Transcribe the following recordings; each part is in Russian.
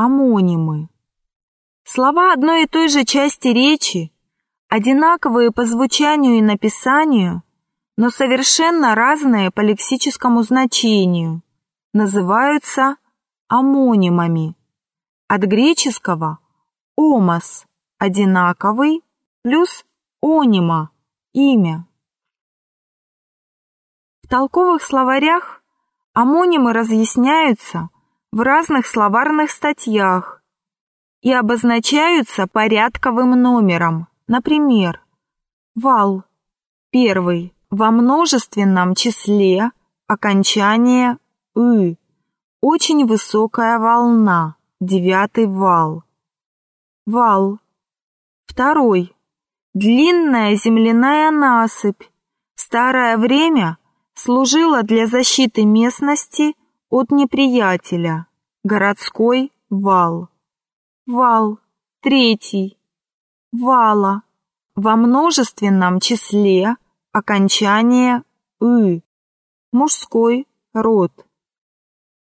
амонимы. Слова одной и той же части речи, одинаковые по звучанию и написанию, но совершенно разные по лексическому значению, называются амонимами. От греческого «омос» – одинаковый, плюс «онима» – имя. В толковых словарях амонимы разъясняются в разных словарных статьях и обозначаются порядковым номером. Например, вал – первый во множественном числе окончание «ы» – очень высокая волна, девятый вал. Вал. Второй. Длинная земляная насыпь. В старое время служила для защиты местности от неприятеля. Городской вал. Вал. Третий. Вала. Во множественном числе окончание «ы». Мужской род.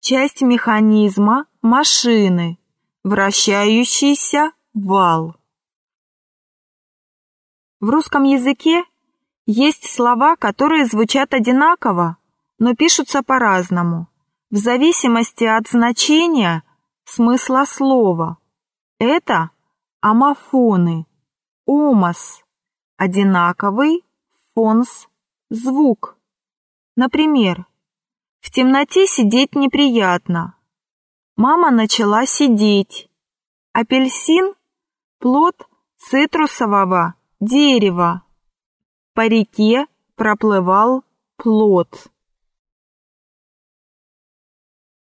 Часть механизма машины. Вращающийся вал. В русском языке есть слова, которые звучат одинаково, но пишутся по-разному, в зависимости от значения смысла слова. Это амофоны, омос, одинаковый, фонс, звук. Например, в темноте сидеть неприятно. Мама начала сидеть. Апельсин – плод цитрусового дерева. По реке проплывал плод.